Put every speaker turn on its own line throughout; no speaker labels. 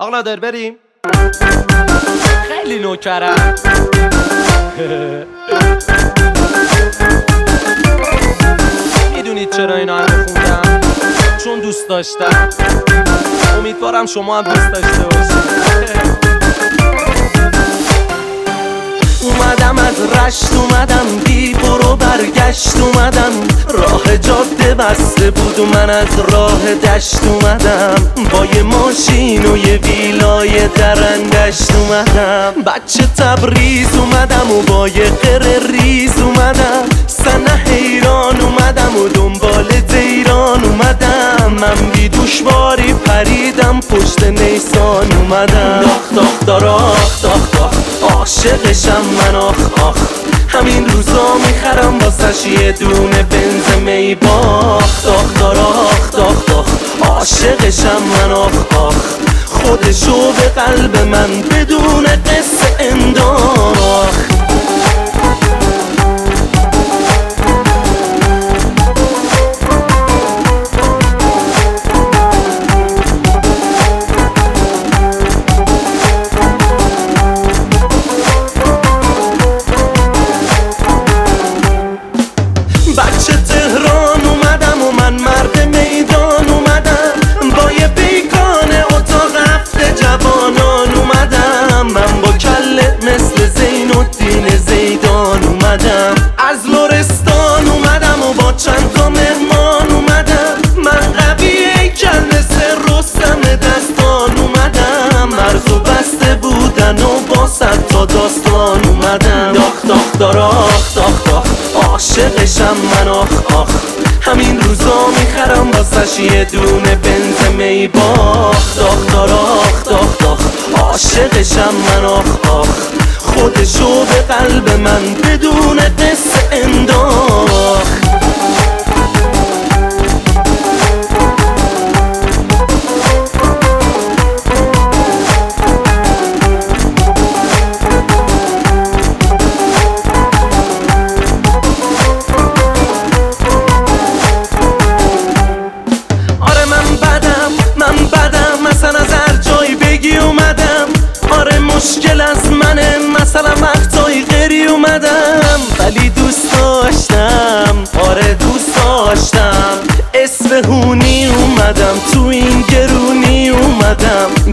آقا در بریم. خیلی نوکرم. می‌دونید چرا اینا همه خوندم؟ چون دوست داشتم. امیدوارم شما هم دوست داشته باشید. اومدم از رشت اومدم بی برو برگشت اومدم راه جاده بسته بود و من از راه دشت اومدم. با یه ماشین و یه ویلای درندشت اومدم. بچه تبریز اومدم و با یه قره ریز اومدم. سنه حیران اومدم و دنبال دیران اومدم. من بی دوشواری پریدم پشت نیسان اومدم. داخ داخ داراخ داخ داخ عاشقشم من آخ. روزا می‌خرم واسش یه دونه بنز می باخ داخ داراخ داخ داخ. عاشقشم من آخ آخ. خودشو به قلب من بدون قصه با تا داستان اومدم داخ داخ داراخ داخ داخ عاشقشم من آخ آخ. همین روزا می‌خرم واسش یه دونه بنز می باخ داخ داراخ داخ داخ عاشقشم من آخ آخ. خودشو به قلب من بدون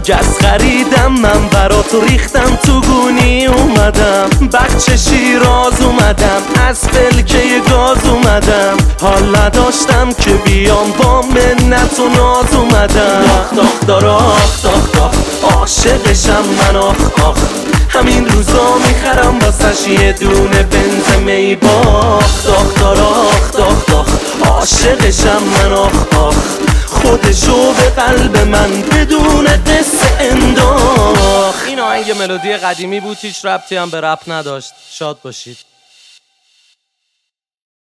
گز خریدم من برات ریختم. تو گونی اومدم بچه شیراز اومدم. از فلکه گاز اومدم. حال نداشتم که بیام با منت و ناز اومدم. داخ داخ داراخ داخ داخ عاشقشم من آخ آخ. همین روزا می‌خرم واسش یه دونه بنز می باخ داخ داراخ داخ داخ عاشقشم من آخ آخ. خودشو به قلب من بدون قصه انداخت. این آهنگ ملودی قدیمی بود هیچ ربطی هم به رپ نداشت. شاد باشید.